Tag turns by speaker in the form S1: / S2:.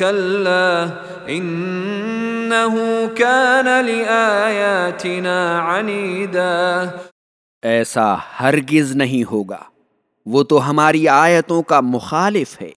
S1: كلا انه كان لآياتنا عنيدا۔
S2: ایسا ہرگز نہیں ہوگا، وہ تو ہماری آیتوں کا مخالف ہے۔